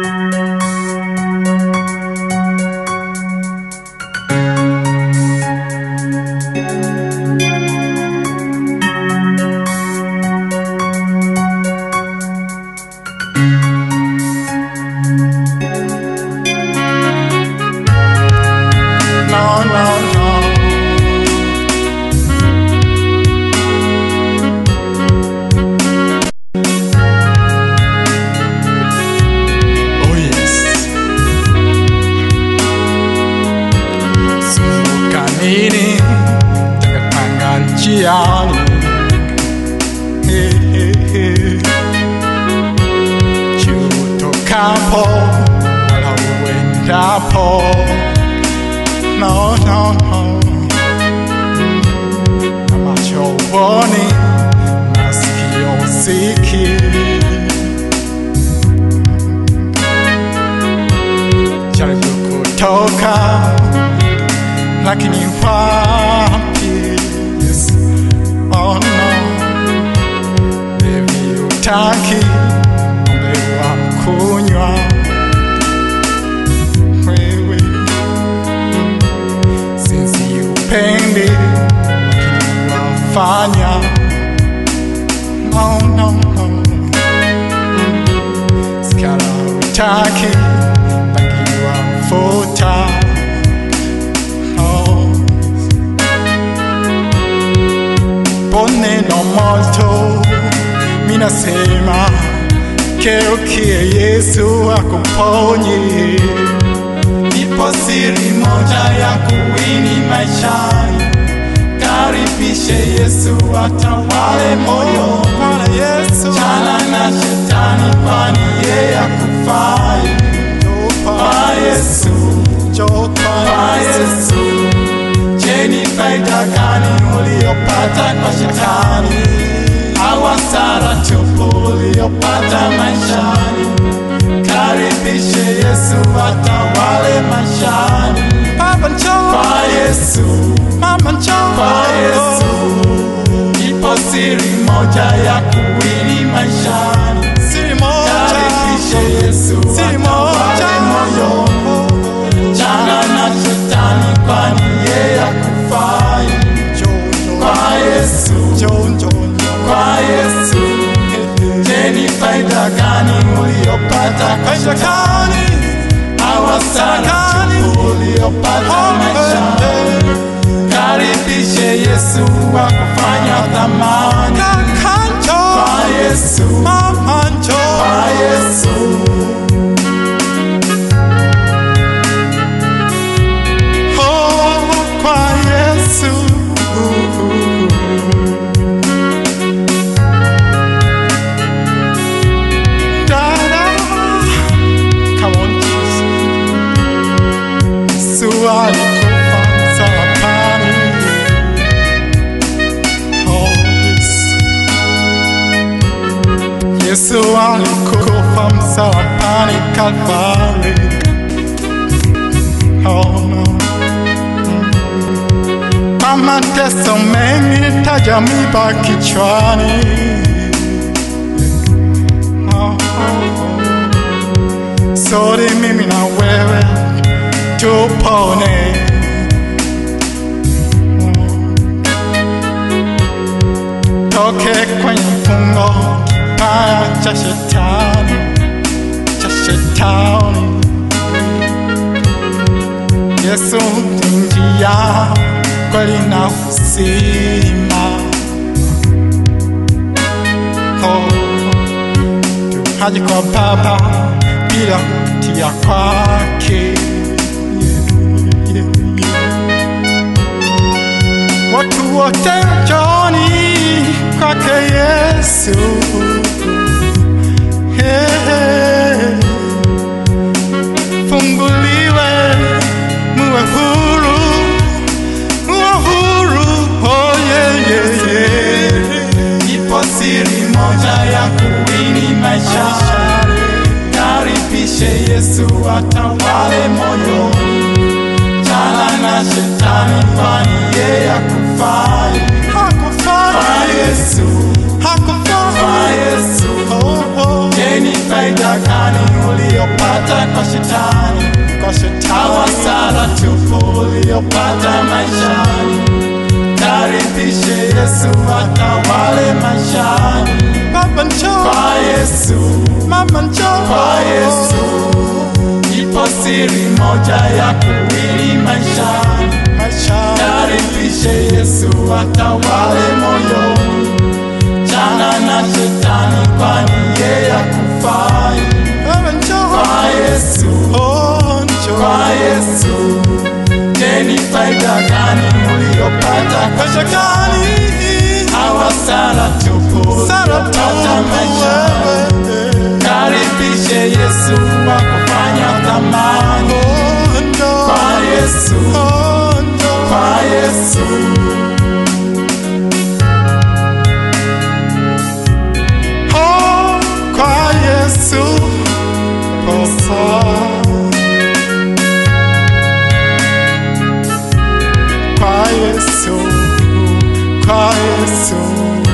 No, Gianni. Hey, hey, hey. Chiutokapo, Lawendapo. No, no, no. Namachoboni, Maskio Siki. Chaliku lakini baby utaki pombe wa kunywa wewe sisi upendi wafanya no, no, no. skala utaki lakini wafuta oh. poneno molto minasema keukie yesu akuponye Ipo siri moja ya kuwini maishani, karibishe Yesu atawale moyo, chana na shetani, kwani yeye akufai. Kwa Yesu, kwa Yesu. Jeni faida gani uliyopata kwa shetani, uliyopata maishani? Karibishe Yesu atawale maishani. Baba njoo Kwa Yesu, Mama njoo kwa Yesu, ipo siri moja ya kuwini maishani. Siri moja. Karibishe Yesu Siri moja. moyo, chana na shetani, kwani yeye akufai. Kwa Yesu, njoo njoo uliyopata kwa shetani? au hasara tupu uliyopata maishani? Karibishe Yesu akufanya thamani. Kwa Yesu, Yesu alikufa msalabani Kalvari. Oh, no. Kwa mateso mengi taja miba kichwani. Oh, oh, oh. Sori mimi na wewe tupone. Toke kwenye mfungo Yesu njia, kweli na uzima. Oh, tu kwa Baba bila kutia kwake. Watu wote njoni kwake Yesu. Maisha. Karibishe Yesu atawale moyoni, chana na shetani, kwani yeye akufai. Hakufai, Yesu, hakufai. Yesu, Oh, oh. je, ni faida faida gani uliyopata kwa shetani? Kwa shetani Hasara tupu uliyopata maishani. Karibishe Yesu atawale moja ya kuwili maisha. Karibishe Yesu atawale moyo. Chana na shetani, kwani yeye njoo. Kwa Yesu, Oh kwa Yesu, je, ni faida gani muliyopata Kwa shetani. Sara tupu. Sara uliyopata Kwa